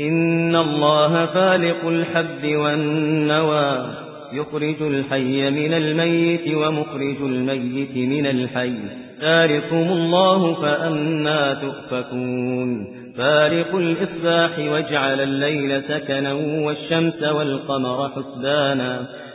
إن الله فالق الحب والنوى يخرج الحي من الميت ومخرج الميت من الحي. ذلكم الله فأنا تؤفكون. فارق الإصباح واجعل الليل سكنا والشمس والقمر حسبانا.